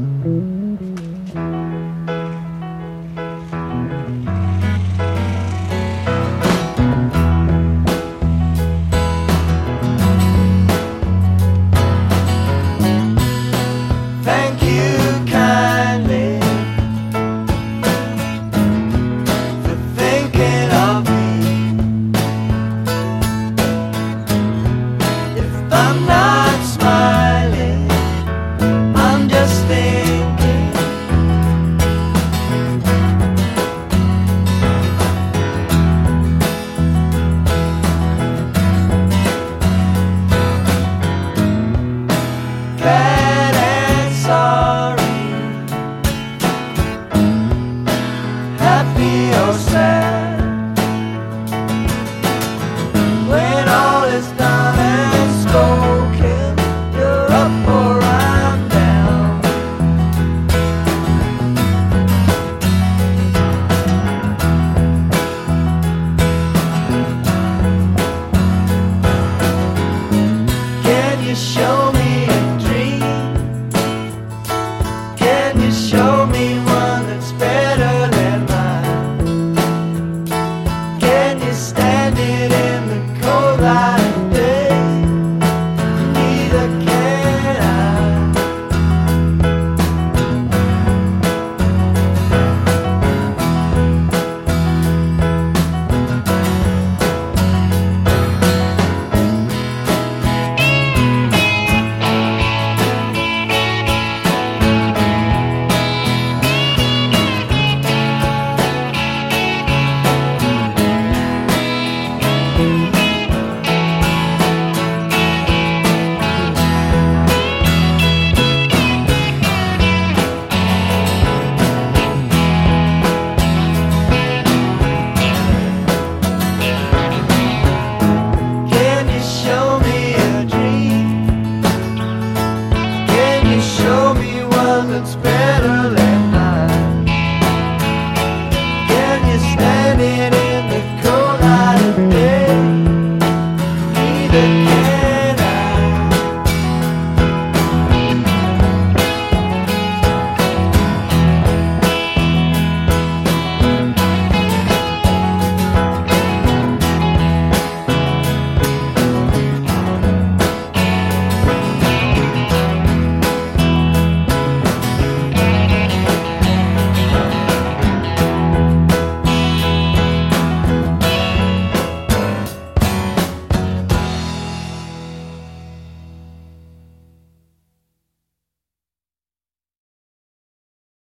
Mm-hmm. That's better